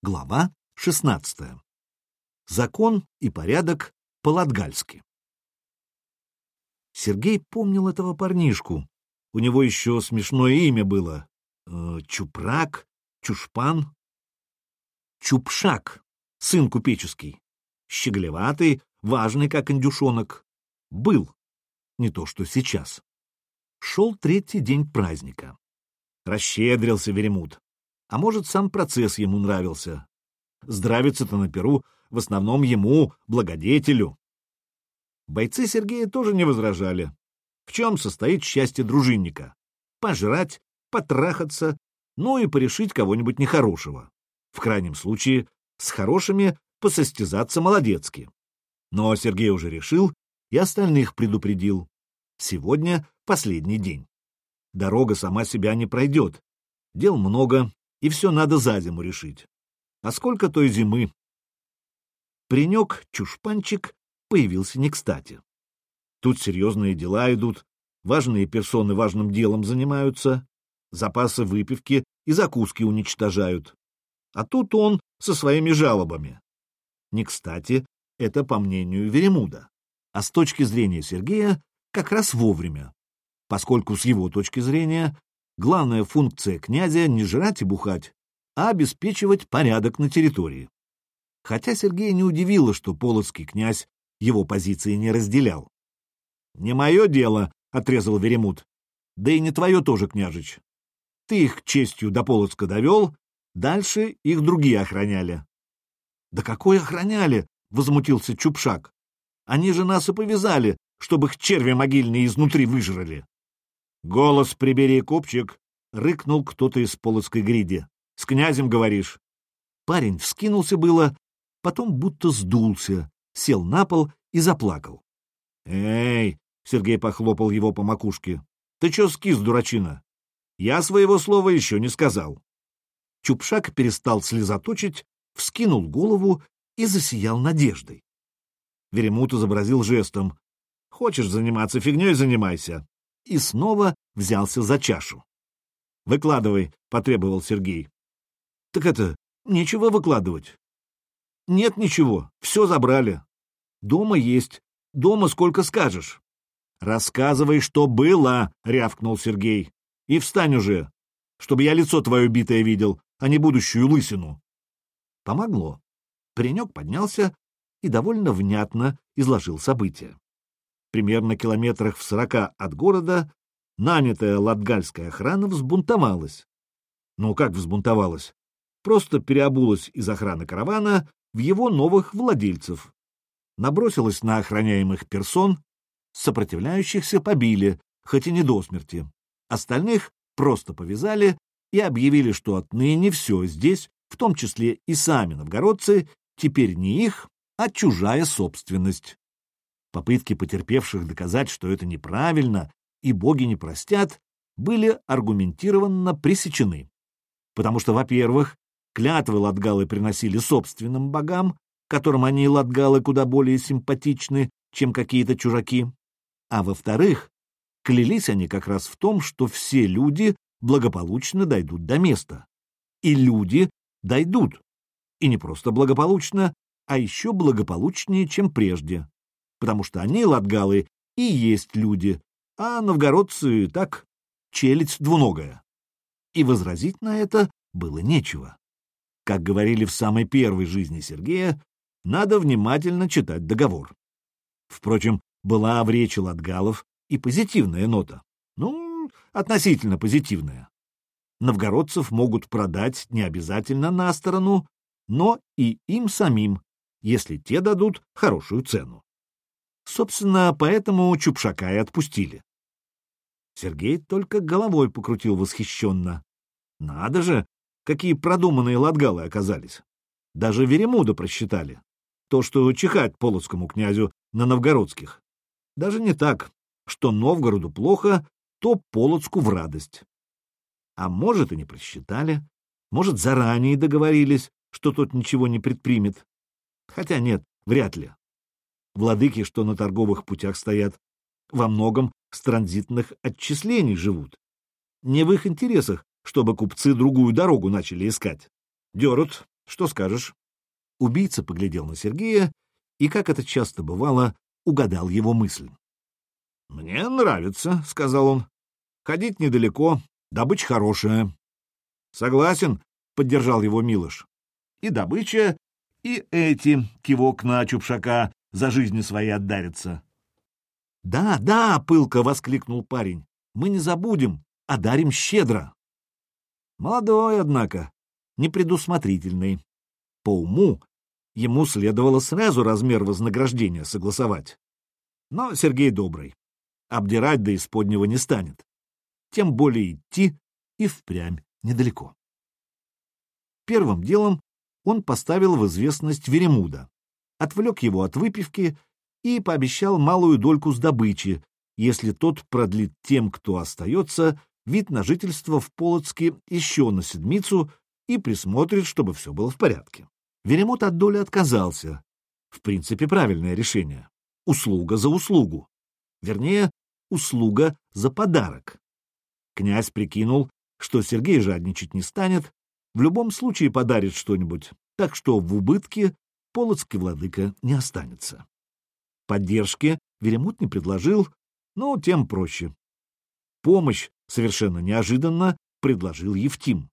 Глава 16. Закон и порядок по-латгальски. Сергей помнил этого парнишку. У него еще смешное имя было. Э, Чупрак, Чушпан. Чупшак, сын купеческий. Щеглеватый, важный, как индюшонок. Был. Не то, что сейчас. Шел третий день праздника. Расщедрился Веремут. А может, сам процесс ему нравился. Здравиться-то на Перу в основном ему, благодетелю. Бойцы Сергея тоже не возражали. В чем состоит счастье дружинника? Пожрать, потрахаться, ну и порешить кого-нибудь нехорошего. В крайнем случае, с хорошими посостязаться молодецки. Но Сергей уже решил и остальных предупредил. Сегодня последний день. Дорога сама себя не пройдет. Дел много, и все надо за зиму решить. А сколько той зимы? Принек, чушпанчик, появился не кстати. Тут серьезные дела идут, важные персоны важным делом занимаются, запасы выпивки и закуски уничтожают. А тут он со своими жалобами. Не кстати, это по мнению Веремуда. А с точки зрения Сергея, как раз вовремя, поскольку с его точки зрения Главная функция князя — не жрать и бухать, а обеспечивать порядок на территории. Хотя Сергея не удивило, что полоцкий князь его позиции не разделял. «Не мое дело», — отрезал Веремут. «Да и не твое тоже, княжич. Ты их честью до Полоцка довел, дальше их другие охраняли». «Да какой охраняли?» — возмутился Чупшак. «Они же нас и повязали, чтобы их черви могильные изнутри выжрали». «Голос прибери, купчик!» — рыкнул кто-то из полоцкой гриди. «С князем говоришь?» Парень вскинулся было, потом будто сдулся, сел на пол и заплакал. «Эй!» — Сергей похлопал его по макушке. «Ты чё скис, дурачина? Я своего слова еще не сказал». Чупшак перестал слезоточить, вскинул голову и засиял надеждой. Веремут изобразил жестом. «Хочешь заниматься фигней — занимайся и снова взялся за чашу. «Выкладывай», — потребовал Сергей. «Так это, нечего выкладывать». «Нет ничего, все забрали. Дома есть, дома сколько скажешь». «Рассказывай, что было», — рявкнул Сергей. «И встань уже, чтобы я лицо твое битое видел, а не будущую лысину». Помогло. Паренек поднялся и довольно внятно изложил события примерно километрах в сорока от города, нанятая латгальская охрана взбунтовалась. Ну, как взбунтовалась? Просто переобулась из охраны каравана в его новых владельцев. Набросилась на охраняемых персон, сопротивляющихся побили, хоть и не до смерти. Остальных просто повязали и объявили, что отныне все здесь, в том числе и сами новгородцы, теперь не их, а чужая собственность. Попытки потерпевших доказать, что это неправильно и боги не простят, были аргументированно пресечены. Потому что, во-первых, клятвы латгалы приносили собственным богам, которым они, латгалы, куда более симпатичны, чем какие-то чужаки, а во-вторых, клялись они как раз в том, что все люди благополучно дойдут до места. И люди дойдут. И не просто благополучно, а еще благополучнее, чем прежде потому что они, латгалы, и есть люди, а новгородцы так, челядь двуногая. И возразить на это было нечего. Как говорили в самой первой жизни Сергея, надо внимательно читать договор. Впрочем, была в речи латгалов и позитивная нота. Ну, относительно позитивная. Новгородцев могут продать не обязательно на сторону, но и им самим, если те дадут хорошую цену. Собственно, поэтому Чупшака и отпустили. Сергей только головой покрутил восхищенно. Надо же, какие продуманные ладгалы оказались. Даже Веремуда просчитали. То, что чихать полоцкому князю на новгородских. Даже не так, что Новгороду плохо, то Полоцку в радость. А может, и не просчитали, может, заранее договорились, что тот ничего не предпримет. Хотя нет, вряд ли владыки, что на торговых путях стоят, во многом с транзитных отчислений живут. Не в их интересах, чтобы купцы другую дорогу начали искать. Дерут, Что скажешь? Убийца поглядел на Сергея и, как это часто бывало, угадал его мысль. — Мне нравится, — сказал он. — Ходить недалеко, добыча хорошая. — Согласен, — поддержал его Милош. — И добыча, и эти, кивок на Чупшака, за жизни свои отдарятся. — Да, да, — пылко воскликнул парень, — мы не забудем, а дарим щедро. Молодой, однако, непредусмотрительный. По уму ему следовало сразу размер вознаграждения согласовать. Но Сергей добрый, обдирать до исподнего не станет. Тем более идти и впрямь недалеко. Первым делом он поставил в известность Веремуда, отвлек его от выпивки и пообещал малую дольку с добычи, если тот продлит тем, кто остается, вид на жительство в Полоцке еще на седмицу и присмотрит, чтобы все было в порядке. Веремут от доли отказался. В принципе, правильное решение. Услуга за услугу. Вернее, услуга за подарок. Князь прикинул, что Сергей жадничать не станет, в любом случае подарит что-нибудь, так что в убытке полоцкий владыка не останется. Поддержки Веремут не предложил, но тем проще. Помощь совершенно неожиданно предложил Евтим.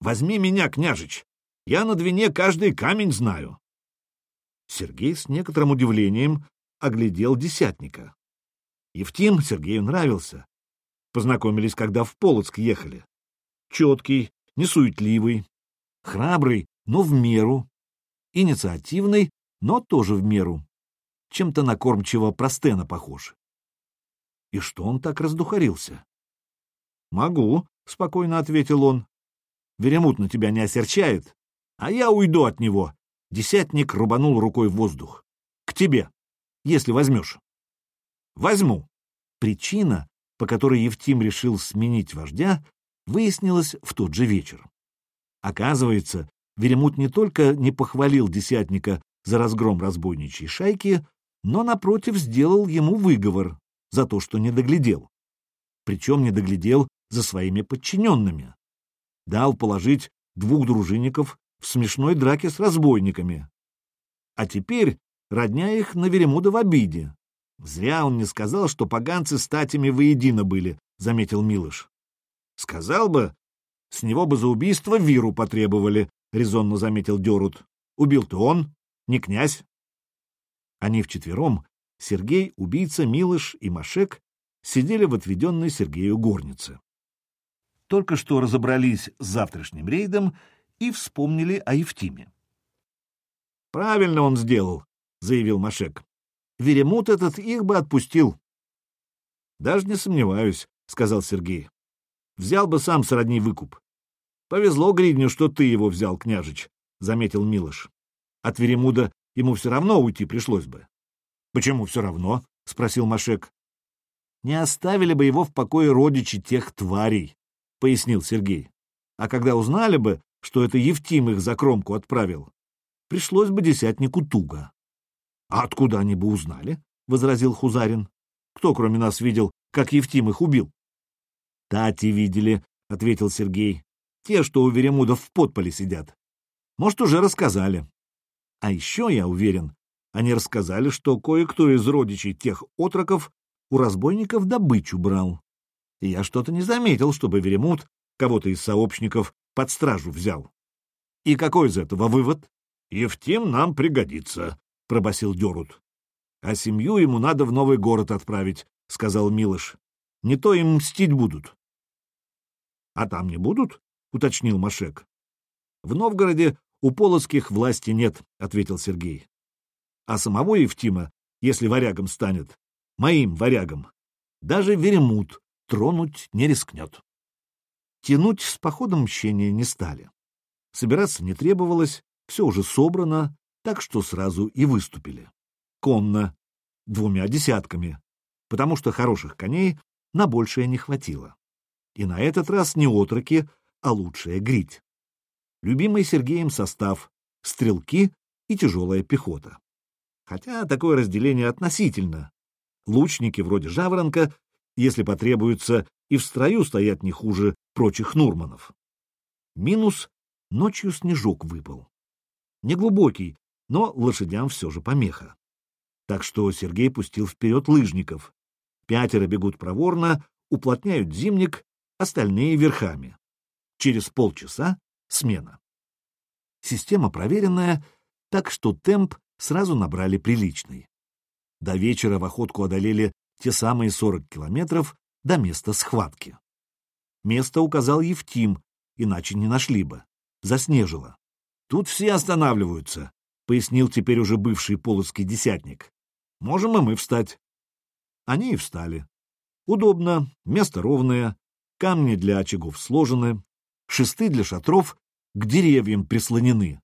«Возьми меня, княжич, я на Двине каждый камень знаю». Сергей с некоторым удивлением оглядел десятника. Евтим Сергею нравился. Познакомились, когда в Полоцк ехали. Четкий, несуетливый, храбрый, но в меру, инициативный, но тоже в меру. Чем-то на кормчего простена похож. И что он так раздухарился? — Могу, — спокойно ответил он. — Веремут на тебя не осерчает, а я уйду от него. Десятник рубанул рукой в воздух. — К тебе, если возьмешь. — Возьму. Причина, по которой Евтим решил сменить вождя, выяснилось в тот же вечер. Оказывается, Веремут не только не похвалил десятника за разгром разбойничьей шайки, но, напротив, сделал ему выговор за то, что не доглядел. Причем не доглядел за своими подчиненными. Дал положить двух дружинников в смешной драке с разбойниками. А теперь родня их на Веремуда в обиде. Зря он не сказал, что поганцы статями воедино были, — заметил Милыш. Сказал бы, с него бы за убийство виру потребовали, — резонно заметил Дерут. Убил-то он, не князь. Они вчетвером, Сергей, убийца, Милыш и Машек, сидели в отведенной Сергею горнице. Только что разобрались с завтрашним рейдом и вспомнили о Евтиме. «Правильно он сделал», — заявил Машек. «Веремут этот их бы отпустил». «Даже не сомневаюсь», — сказал Сергей. Взял бы сам сродни выкуп. Повезло Гридню, что ты его взял, княжич, — заметил Милош. От Веремуда ему все равно уйти пришлось бы. — Почему все равно? — спросил Машек. — Не оставили бы его в покое родичи тех тварей, — пояснил Сергей. А когда узнали бы, что это Евтим их за кромку отправил, пришлось бы десятнику туго. — А откуда они бы узнали? — возразил Хузарин. — Кто, кроме нас, видел, как Евтим их убил? Тати видели, — ответил Сергей. Те, что у Веремудов в подполе сидят. Может, уже рассказали. А еще, я уверен, они рассказали, что кое-кто из родичей тех отроков у разбойников добычу брал. И я что-то не заметил, чтобы Веремут кого-то из сообщников под стражу взял. И какой из этого вывод? Евтим нам пригодится, — пробасил Дерут. А семью ему надо в новый город отправить, — сказал Милош. Не то им мстить будут. — А там не будут? — уточнил Машек. — В Новгороде у полоцких власти нет, — ответил Сергей. — А самого Евтима, если варягом станет, моим варягом, даже Веремут тронуть не рискнет. Тянуть с походом мщения не стали. Собираться не требовалось, все уже собрано, так что сразу и выступили. Конно, двумя десятками, потому что хороших коней на большее не хватило. И на этот раз не отроки, а лучшая грить. Любимый Сергеем состав — стрелки и тяжелая пехота. Хотя такое разделение относительно. Лучники вроде Жаворонка, если потребуется, и в строю стоят не хуже прочих Нурманов. Минус Ночью снежок выпал. Неглубокий, но лошадям все же помеха. Так что Сергей пустил вперед лыжников. Пятеро бегут проворно, уплотняют зимник, остальные верхами. Через полчаса смена. Система проверенная, так что темп сразу набрали приличный. До вечера в охотку одолели те самые 40 километров до места схватки. Место указал Евтим, иначе не нашли бы. Заснежило. Тут все останавливаются, — пояснил теперь уже бывший полоцкий десятник. Можем и мы встать. Они и встали. Удобно, место ровное, камни для очагов сложены, шесты для шатров к деревьям прислонены.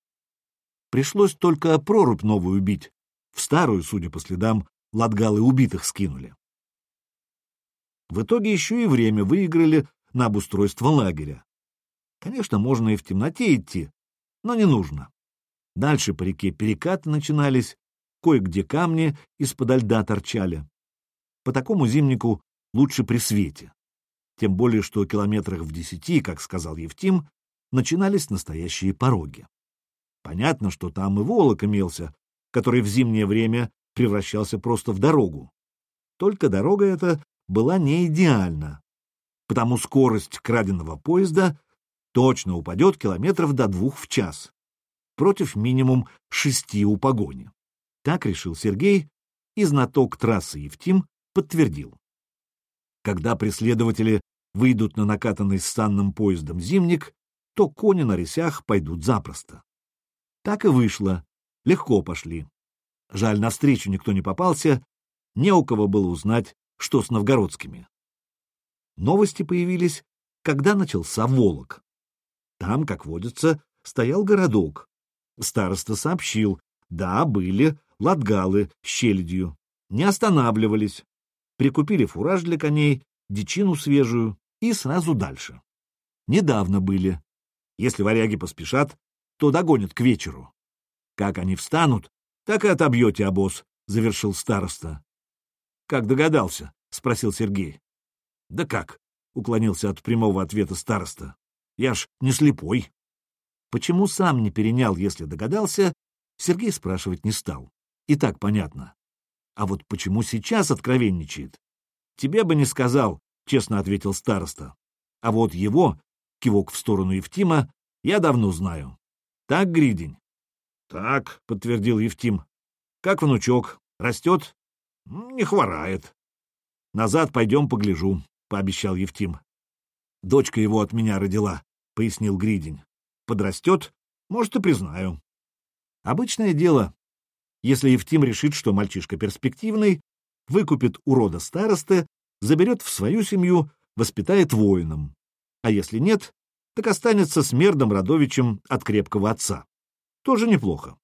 Пришлось только прорубь новую бить. В старую, судя по следам, ладгалы убитых скинули. В итоге еще и время выиграли на обустройство лагеря. Конечно, можно и в темноте идти, но не нужно. Дальше по реке перекаты начинались, кое-где камни из-под льда торчали. По такому зимнику лучше при свете. Тем более, что километрах в десяти, как сказал Евтим, начинались настоящие пороги. Понятно, что там и волок имелся, который в зимнее время превращался просто в дорогу. Только дорога эта была не идеальна, потому скорость краденого поезда точно упадет километров до двух в час, против минимум шести у погони. Так решил Сергей, и знаток трассы Евтим подтвердил. Когда преследователи выйдут на накатанный станным поездом зимник, то кони на рысях пойдут запросто. Так и вышло. Легко пошли. Жаль, навстречу никто не попался, не у кого было узнать, что с новгородскими. Новости появились, когда начался Волок. Там, как водится, стоял городок. Староста сообщил, да, были латгалы с щелядью, не останавливались, прикупили фураж для коней, дичину свежую и сразу дальше. Недавно были. Если варяги поспешат, то догонят к вечеру. Как они встанут, так и отобьете обоз, — завершил староста. — Как догадался? — спросил Сергей. — Да как? — уклонился от прямого ответа староста. — Я ж не слепой. Почему сам не перенял, если догадался, Сергей спрашивать не стал. И так понятно. А вот почему сейчас откровенничает? Тебе бы не сказал, — честно ответил староста. А вот его, кивок в сторону Евтима, я давно знаю. Так, Гридень? — Так, — подтвердил Евтим. — Как внучок? Растет? — Не хворает. — Назад пойдем погляжу, — пообещал Евтим. — Дочка его от меня родила, — пояснил Гридень. — Подрастет, может, и признаю. Обычное дело. Если Евтим решит, что мальчишка перспективный, выкупит урода старосты, заберет в свою семью, воспитает воином. А если нет, так останется с Мердом Радовичем от крепкого отца. Тоже неплохо.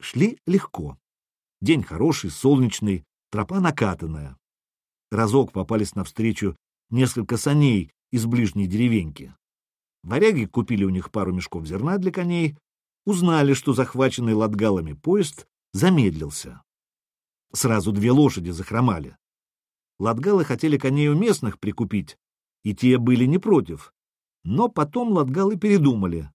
Шли легко. День хороший, солнечный, тропа накатанная. Разок попались навстречу несколько саней из ближней деревеньки. Варяги купили у них пару мешков зерна для коней, узнали, что захваченный ладгалами поезд замедлился. Сразу две лошади захромали. Ладгалы хотели коней у местных прикупить, и те были не против, но потом ладгалы передумали.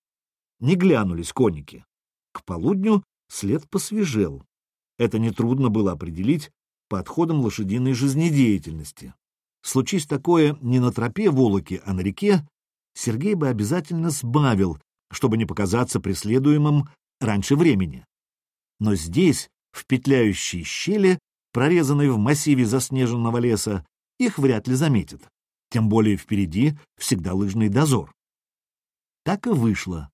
Не глянулись конники. К полудню след посвежел. Это нетрудно было определить по отходам лошадиной жизнедеятельности. Случись такое не на тропе Волоки, а на реке, Сергей бы обязательно сбавил, чтобы не показаться преследуемым раньше времени. Но здесь, в петляющей щели, прорезанной в массиве заснеженного леса, их вряд ли заметят тем более впереди всегда лыжный дозор. Так и вышло.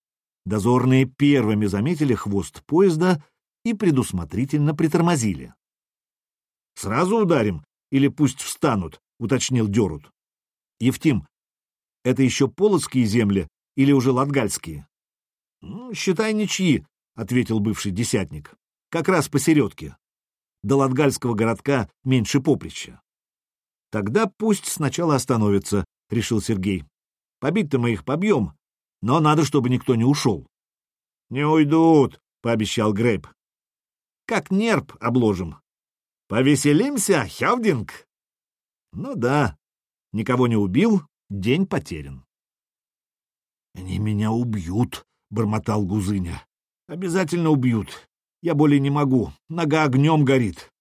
Дозорные первыми заметили хвост поезда и предусмотрительно притормозили. — Сразу ударим или пусть встанут, — уточнил Дерут. — Евтим, это еще полоцкие земли или уже латгальские? — Считай ничьи, — ответил бывший десятник. — Как раз посередке. До латгальского городка меньше поприща. Тогда пусть сначала остановится, — решил Сергей. Побить-то мы их побьем, но надо, чтобы никто не ушел. — Не уйдут, — пообещал Грейп. — Как нерп обложим. — Повеселимся, Хевдинг? — Ну да, никого не убил, день потерян. Они меня убьют, — бормотал Гузыня. Обязательно убьют. Я более не могу. Нога огнем горит.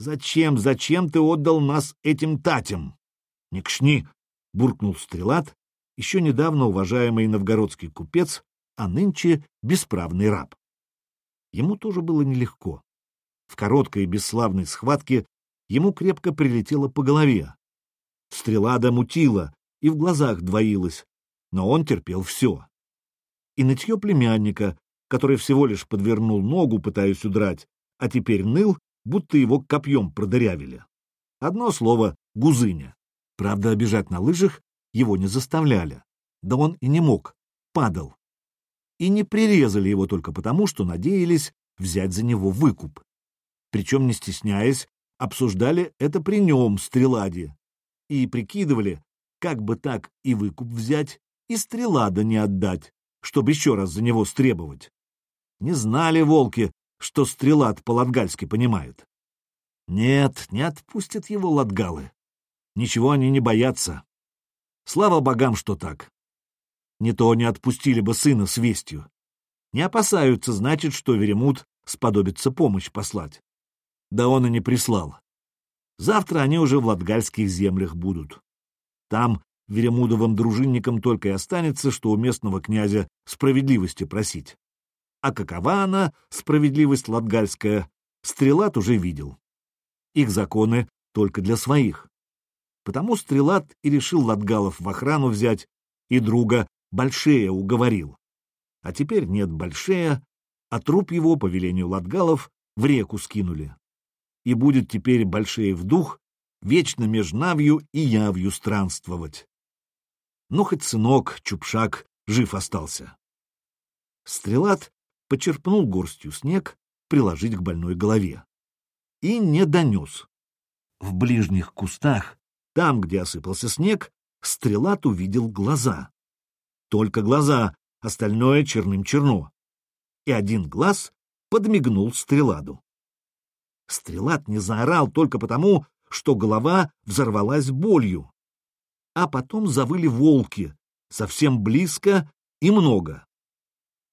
Зачем, зачем ты отдал нас этим татям? Не кшни, — буркнул Стрелат, еще недавно уважаемый новгородский купец, а нынче бесправный раб. Ему тоже было нелегко. В короткой бесславной схватке ему крепко прилетело по голове. Стрела домутила и в глазах двоилась, но он терпел все. И нытье племянника, который всего лишь подвернул ногу, пытаясь удрать, а теперь ныл, будто его копьем продырявили. Одно слово — гузыня. Правда, обижать на лыжах его не заставляли. Да он и не мог, падал. И не прирезали его только потому, что надеялись взять за него выкуп. Причем, не стесняясь, обсуждали это при нем, Стреладе, и прикидывали, как бы так и выкуп взять, и Стрелада не отдать, чтобы еще раз за него стребовать. Не знали волки, что Стрелад по-латгальски понимает. Нет, не отпустят его латгалы. Ничего они не боятся. Слава богам, что так. Не то не отпустили бы сына с вестью. Не опасаются, значит, что Веремут сподобится помощь послать. Да он и не прислал. Завтра они уже в латгальских землях будут. Там Веремудовым дружинникам только и останется, что у местного князя справедливости просить. А какова она, справедливость латгальская, Стрелат уже видел. Их законы только для своих. Потому Стрелат и решил латгалов в охрану взять, и друга Большея уговорил. А теперь нет Большея, а труп его, по велению латгалов, в реку скинули. И будет теперь Большеев дух вечно меж Навью и Явью странствовать. Ну, хоть сынок, Чупшак, жив остался. Стрелат почерпнул горстью снег, приложить к больной голове. И не донес. В ближних кустах, там, где осыпался снег, Стрелат увидел глаза. Только глаза, остальное черным-черно. И один глаз подмигнул Стреладу. Стрелат не заорал только потому, что голова взорвалась болью. А потом завыли волки, совсем близко и много.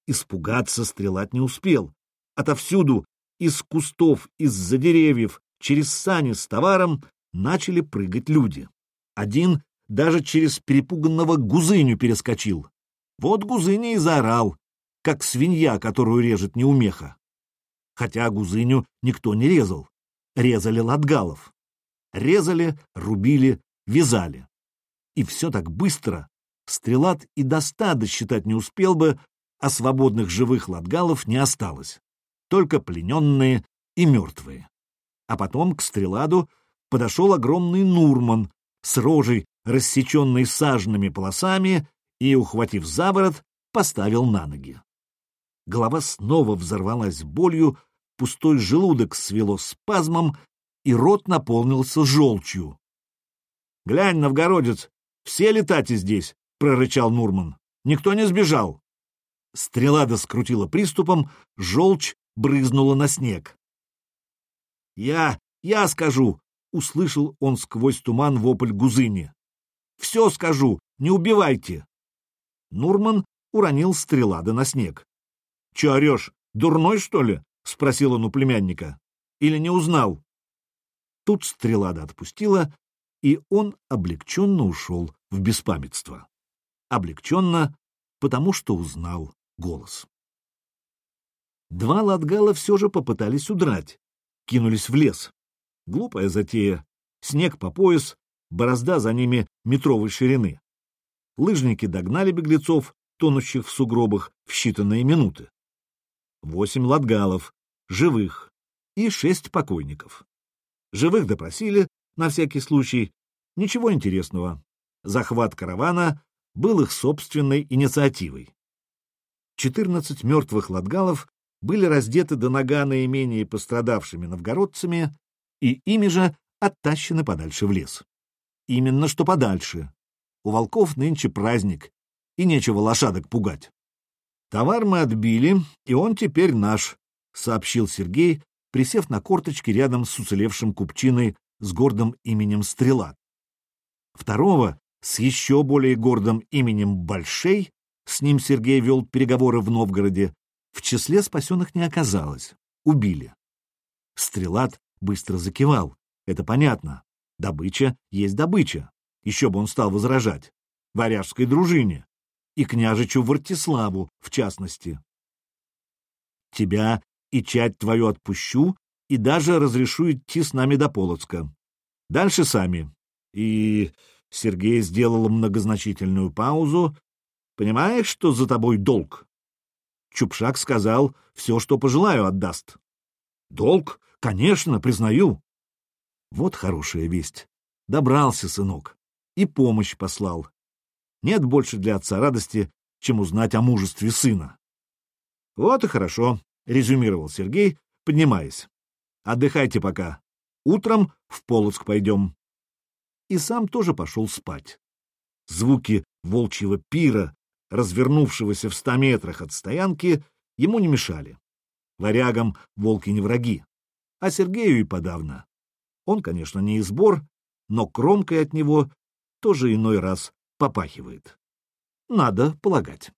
Испугаться стрелать не успел. Отовсюду, из кустов, из-за деревьев, через сани с товаром начали прыгать люди. Один даже через перепуганного гузыню перескочил. Вот гузыня и заорал, как свинья, которую режет неумеха. Хотя гузыню никто не резал. Резали латгалов. Резали, рубили, вязали. И все так быстро. Стрелат и до ста досчитать не успел бы, а свободных живых латгалов не осталось, только плененные и мертвые. А потом к Стреладу подошел огромный Нурман с рожей, рассеченной сажными полосами, и, ухватив за ворот, поставил на ноги. Голова снова взорвалась болью, пустой желудок свело спазмом, и рот наполнился желчью. — Глянь, новгородец, все летати здесь, — прорычал Нурман. — Никто не сбежал. Стрелада скрутила приступом, желчь брызнула на снег. «Я, я скажу!» — услышал он сквозь туман вопль Гузыни. «Все скажу! Не убивайте!» Нурман уронил Стрелада на снег. «Че орешь? Дурной, что ли?» — спросил он у племянника. «Или не узнал?» Тут Стрелада отпустила, и он облегченно ушел в беспамятство. Облегченно, потому что узнал голос. Два латгала все же попытались удрать, кинулись в лес. Глупая затея. Снег по пояс, борозда за ними метровой ширины. Лыжники догнали беглецов, тонущих в сугробах, в считанные минуты. Восемь латгалов, живых, и шесть покойников. Живых допросили, на всякий случай. Ничего интересного. Захват каравана был их собственной инициативой. 14 мертвых латгалов были раздеты до нога наименее пострадавшими новгородцами и ими же оттащены подальше в лес. Именно что подальше. У волков нынче праздник, и нечего лошадок пугать. Товар мы отбили, и он теперь наш, — сообщил Сергей, присев на корточки рядом с уцелевшим купчиной с гордым именем Стрела. Второго, с еще более гордым именем Большей, С ним Сергей вел переговоры в Новгороде. В числе спасенных не оказалось. Убили. Стрелат быстро закивал. Это понятно. Добыча есть добыча. Еще бы он стал возражать. Варяжской дружине. И княжичу Вартиславу, в частности. Тебя и чать твою отпущу, и даже разрешу идти с нами до Полоцка. Дальше сами. И Сергей сделал многозначительную паузу. Понимаешь, что за тобой долг? Чупшак сказал, все, что пожелаю, отдаст. Долг? Конечно, признаю. Вот хорошая весть. Добрался, сынок. И помощь послал. Нет больше для отца радости, чем узнать о мужестве сына. Вот и хорошо, резюмировал Сергей, поднимаясь. Отдыхайте пока. Утром в Полоцк пойдем. И сам тоже пошел спать. Звуки волчьего пира, развернувшегося в ста метрах от стоянки, ему не мешали. Варягам волки не враги, а Сергею и подавно. Он, конечно, не из бор, но кромкой от него тоже иной раз попахивает. Надо полагать.